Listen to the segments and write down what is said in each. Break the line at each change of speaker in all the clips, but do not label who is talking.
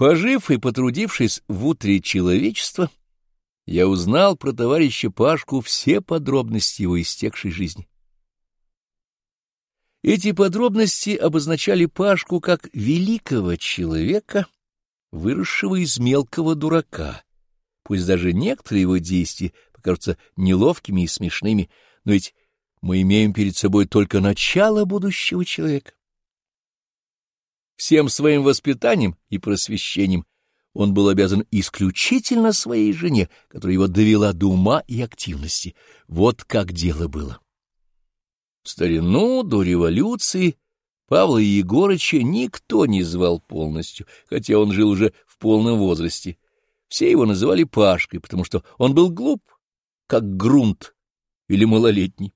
Пожив и потрудившись в утре человечества, я узнал про товарища Пашку все подробности его истекшей жизни. Эти подробности обозначали Пашку как великого человека, выросшего из мелкого дурака. Пусть даже некоторые его действия покажутся неловкими и смешными, но ведь мы имеем перед собой только начало будущего человека. Всем своим воспитанием и просвещением он был обязан исключительно своей жене, которая его довела до ума и активности. Вот как дело было. В старину, до революции, Павла Егорыча никто не звал полностью, хотя он жил уже в полном возрасте. Все его называли Пашкой, потому что он был глуп, как грунт или малолетний.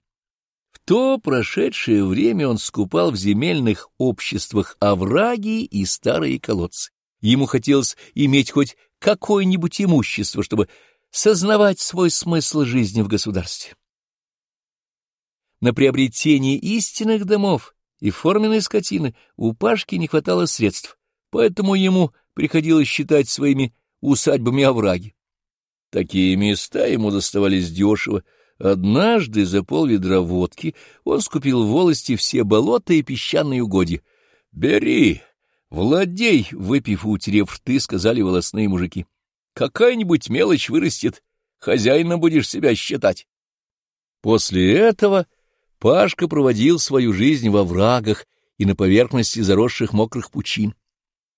То прошедшее время он скупал в земельных обществах овраги и старые колодцы. Ему хотелось иметь хоть какое-нибудь имущество, чтобы сознавать свой смысл жизни в государстве. На приобретение истинных домов и форменной скотины у Пашки не хватало средств, поэтому ему приходилось считать своими усадьбами овраги. Такие места ему доставались дешево. Однажды за полведра водки он скупил в волости все болота и песчаные угодья. — Бери, владей, — выпив и утерев рты, сказали волосные мужики. — Какая-нибудь мелочь вырастет, хозяином будешь себя считать. После этого Пашка проводил свою жизнь во врагах и на поверхности заросших мокрых пучин.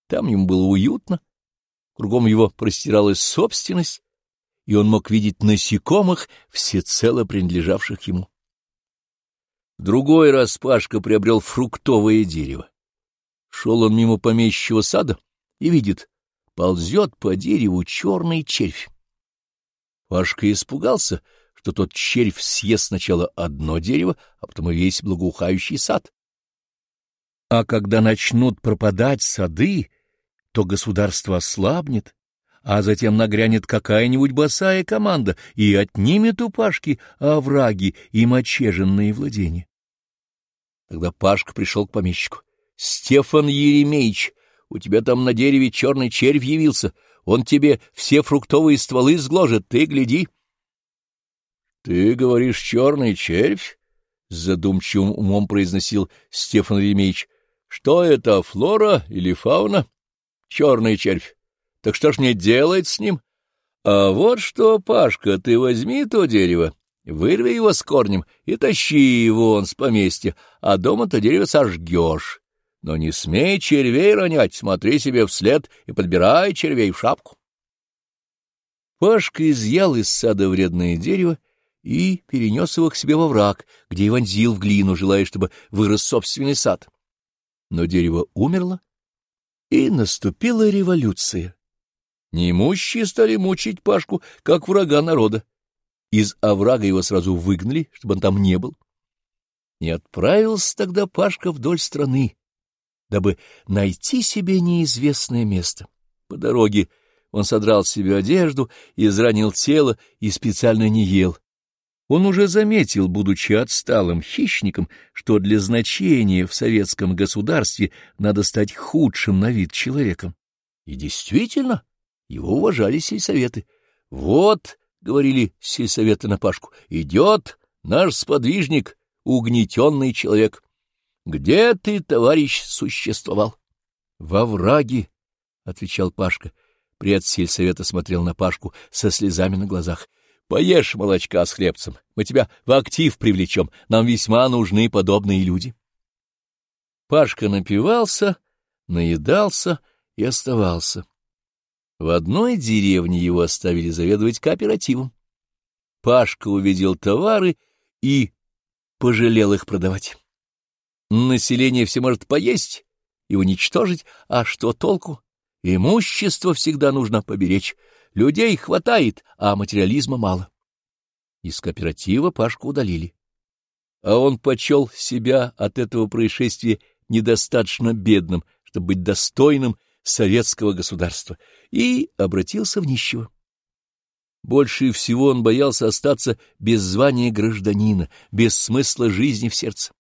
Там ему было уютно, кругом его простиралась собственность, и он мог видеть насекомых, всецело принадлежавших ему. Другой раз Пашка приобрел фруктовое дерево. Шел он мимо помещичьего сада и видит, ползет по дереву черный червь. Пашка испугался — что тот червь съест сначала одно дерево, а потом и весь благоухающий сад. А когда начнут пропадать сады, то государство ослабнет, а затем нагрянет какая-нибудь босая команда и отнимет у Пашки овраги и мочеженные владения. Тогда Пашка пришел к помещику. — Стефан Еремеевич, у тебя там на дереве черный червь явился. Он тебе все фруктовые стволы сгложит, ты гляди. Ты говоришь, черный червь? — задумчивым умом произносил Стефан Ремеич. — Что это, флора или фауна? — Черный червь. Так что ж мне делать с ним? А вот что, Пашка, ты возьми то дерево, вырви его с корнем и тащи его он с поместья, а дома-то дерево сожгешь. Но не смей червей ронять, смотри себе вслед и подбирай червей в шапку. Пашка изъял из сада вредное дерево и перенес его к себе во враг, где и вонзил в глину, желая, чтобы вырос собственный сад. Но дерево умерло, и наступила революция. Неимущие стали мучить Пашку, как врага народа. Из оврага его сразу выгнали, чтобы он там не был. И отправился тогда Пашка вдоль страны, дабы найти себе неизвестное место. По дороге он содрал себе одежду, изранил тело и специально не ел, он уже заметил, будучи отсталым хищником, что для значения в советском государстве надо стать худшим на вид человеком. И действительно, его уважали сельсоветы. «Вот», — говорили сельсоветы на Пашку, — «идет наш сподвижник, угнетенный человек. Где ты, товарищ, существовал?» «Во враге», — отвечал Пашка. Пред сельсовета смотрел на Пашку со слезами на глазах. Поешь молочка с хлебцем, мы тебя в актив привлечем, нам весьма нужны подобные люди. Пашка напивался, наедался и оставался. В одной деревне его оставили заведовать кооперативом. Пашка увидел товары и пожалел их продавать. Население все может поесть и уничтожить, а что толку? Имущество всегда нужно поберечь, Людей хватает, а материализма мало. Из кооператива Пашку удалили. А он почел себя от этого происшествия недостаточно бедным, чтобы быть достойным советского государства, и обратился в нищего. Больше всего он боялся остаться без звания гражданина, без смысла жизни в сердце.